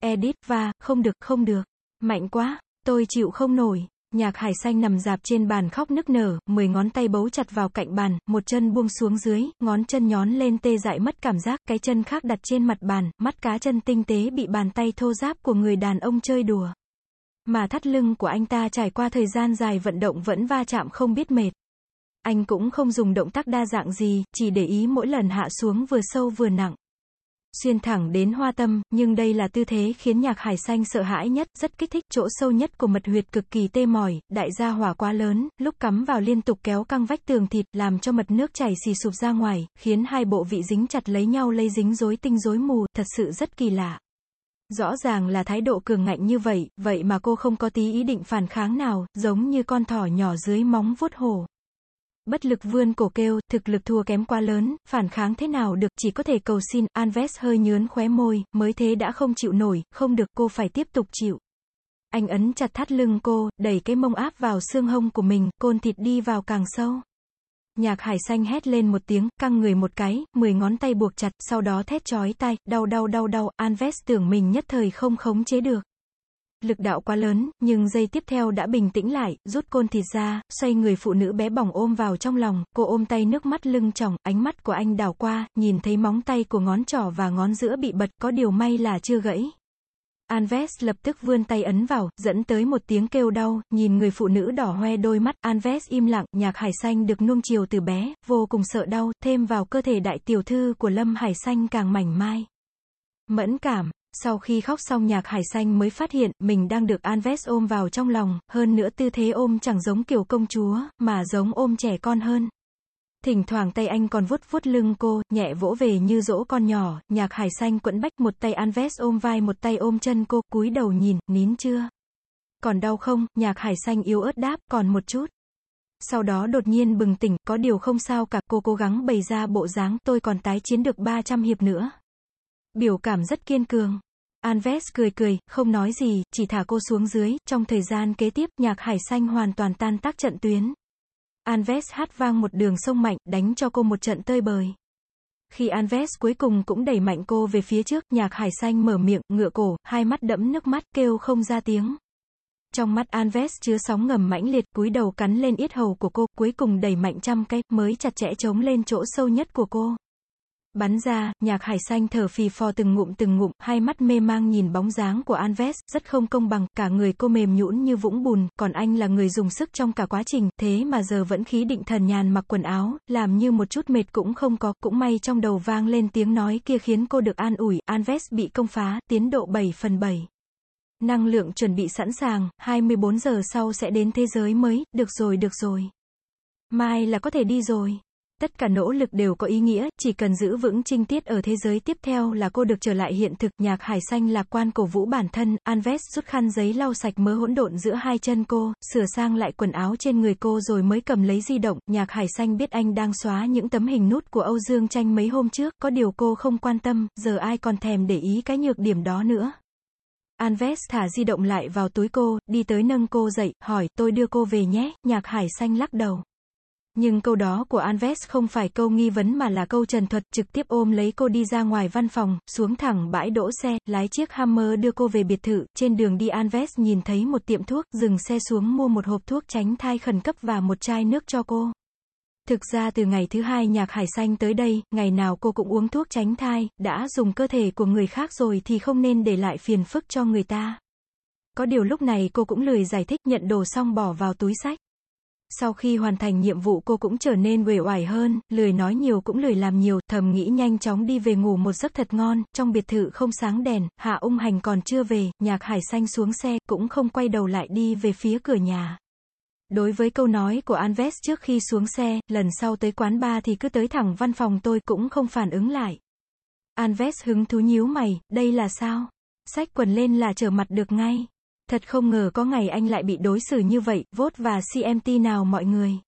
Edit và, không được, không được. Mạnh quá, tôi chịu không nổi. Nhạc hải xanh nằm dạp trên bàn khóc nức nở, mười ngón tay bấu chặt vào cạnh bàn, một chân buông xuống dưới, ngón chân nhón lên tê dại mất cảm giác, cái chân khác đặt trên mặt bàn, mắt cá chân tinh tế bị bàn tay thô giáp của người đàn ông chơi đùa. Mà thắt lưng của anh ta trải qua thời gian dài vận động vẫn va chạm không biết mệt. Anh cũng không dùng động tác đa dạng gì, chỉ để ý mỗi lần hạ xuống vừa sâu vừa nặng xuyên thẳng đến hoa tâm, nhưng đây là tư thế khiến nhạc hải xanh sợ hãi nhất, rất kích thích, chỗ sâu nhất của mật huyệt cực kỳ tê mỏi, đại gia hỏa quá lớn, lúc cắm vào liên tục kéo căng vách tường thịt, làm cho mật nước chảy xì sụp ra ngoài, khiến hai bộ vị dính chặt lấy nhau lây dính rối tinh rối mù, thật sự rất kỳ lạ. Rõ ràng là thái độ cường ngạnh như vậy, vậy mà cô không có tí ý định phản kháng nào, giống như con thỏ nhỏ dưới móng vuốt hồ bất lực vươn cổ kêu, thực lực thua kém quá lớn, phản kháng thế nào được, chỉ có thể cầu xin, anves hơi nhướn khóe môi, mới thế đã không chịu nổi, không được, cô phải tiếp tục chịu. Anh ấn chặt thắt lưng cô, đẩy cái mông áp vào xương hông của mình, côn thịt đi vào càng sâu. Nhạc hải xanh hét lên một tiếng, căng người một cái, mười ngón tay buộc chặt, sau đó thét chói tai, đau đau đau đau, anves tưởng mình nhất thời không khống chế được. Lực đạo quá lớn, nhưng giây tiếp theo đã bình tĩnh lại, rút côn thịt ra, xoay người phụ nữ bé bỏng ôm vào trong lòng, cô ôm tay nước mắt lưng tròng, ánh mắt của anh đảo qua, nhìn thấy móng tay của ngón trỏ và ngón giữa bị bật, có điều may là chưa gãy. Anves lập tức vươn tay ấn vào, dẫn tới một tiếng kêu đau, nhìn người phụ nữ đỏ hoe đôi mắt, Anves im lặng, nhạc hải xanh được nuông chiều từ bé, vô cùng sợ đau, thêm vào cơ thể đại tiểu thư của Lâm Hải xanh càng mảnh mai. Mẫn cảm, sau khi khóc xong nhạc hải xanh mới phát hiện, mình đang được Anves ôm vào trong lòng, hơn nữa tư thế ôm chẳng giống kiểu công chúa, mà giống ôm trẻ con hơn. Thỉnh thoảng tay anh còn vuốt vuốt lưng cô, nhẹ vỗ về như dỗ con nhỏ, nhạc hải xanh quẫn bách một tay Anves ôm vai một tay ôm chân cô, cúi đầu nhìn, nín chưa? Còn đau không? Nhạc hải xanh yếu ớt đáp, còn một chút. Sau đó đột nhiên bừng tỉnh, có điều không sao cả, cô cố gắng bày ra bộ dáng, tôi còn tái chiến được 300 hiệp nữa. Biểu cảm rất kiên cường. Anves cười cười, không nói gì, chỉ thả cô xuống dưới, trong thời gian kế tiếp, nhạc hải xanh hoàn toàn tan tác trận tuyến. Anves hát vang một đường sông mạnh, đánh cho cô một trận tơi bời. Khi Anves cuối cùng cũng đẩy mạnh cô về phía trước, nhạc hải xanh mở miệng, ngựa cổ, hai mắt đẫm nước mắt, kêu không ra tiếng. Trong mắt Anves chứa sóng ngầm mãnh liệt, cúi đầu cắn lên yết hầu của cô, cuối cùng đẩy mạnh trăm cây mới chặt chẽ chống lên chỗ sâu nhất của cô. Bắn ra, nhạc hải xanh thở phì phò từng ngụm từng ngụm, hai mắt mê mang nhìn bóng dáng của Alves, rất không công bằng, cả người cô mềm nhũn như vũng bùn, còn anh là người dùng sức trong cả quá trình, thế mà giờ vẫn khí định thần nhàn mặc quần áo, làm như một chút mệt cũng không có, cũng may trong đầu vang lên tiếng nói kia khiến cô được an ủi, Alves bị công phá, tiến độ 7 phần 7. Năng lượng chuẩn bị sẵn sàng, 24 giờ sau sẽ đến thế giới mới, được rồi được rồi. Mai là có thể đi rồi. Tất cả nỗ lực đều có ý nghĩa, chỉ cần giữ vững trinh tiết ở thế giới tiếp theo là cô được trở lại hiện thực. Nhạc hải xanh lạc quan cổ vũ bản thân, Anves rút khăn giấy lau sạch mớ hỗn độn giữa hai chân cô, sửa sang lại quần áo trên người cô rồi mới cầm lấy di động. Nhạc hải xanh biết anh đang xóa những tấm hình nút của Âu Dương Tranh mấy hôm trước, có điều cô không quan tâm, giờ ai còn thèm để ý cái nhược điểm đó nữa. Anves thả di động lại vào túi cô, đi tới nâng cô dậy, hỏi, tôi đưa cô về nhé, nhạc hải xanh lắc đầu. Nhưng câu đó của Alves không phải câu nghi vấn mà là câu trần thuật, trực tiếp ôm lấy cô đi ra ngoài văn phòng, xuống thẳng bãi đỗ xe, lái chiếc Hammer đưa cô về biệt thự, trên đường đi Alves nhìn thấy một tiệm thuốc, dừng xe xuống mua một hộp thuốc tránh thai khẩn cấp và một chai nước cho cô. Thực ra từ ngày thứ hai nhạc hải xanh tới đây, ngày nào cô cũng uống thuốc tránh thai, đã dùng cơ thể của người khác rồi thì không nên để lại phiền phức cho người ta. Có điều lúc này cô cũng lười giải thích nhận đồ xong bỏ vào túi sách. Sau khi hoàn thành nhiệm vụ cô cũng trở nên uể oải hơn, lười nói nhiều cũng lười làm nhiều, thầm nghĩ nhanh chóng đi về ngủ một giấc thật ngon, trong biệt thự không sáng đèn, Hạ ung hành còn chưa về, nhạc hải xanh xuống xe, cũng không quay đầu lại đi về phía cửa nhà. Đối với câu nói của Anves trước khi xuống xe, lần sau tới quán bar thì cứ tới thẳng văn phòng tôi cũng không phản ứng lại. Anves hứng thú nhíu mày, đây là sao? Sách quần lên là trở mặt được ngay. Thật không ngờ có ngày anh lại bị đối xử như vậy, vốt và CMT nào mọi người.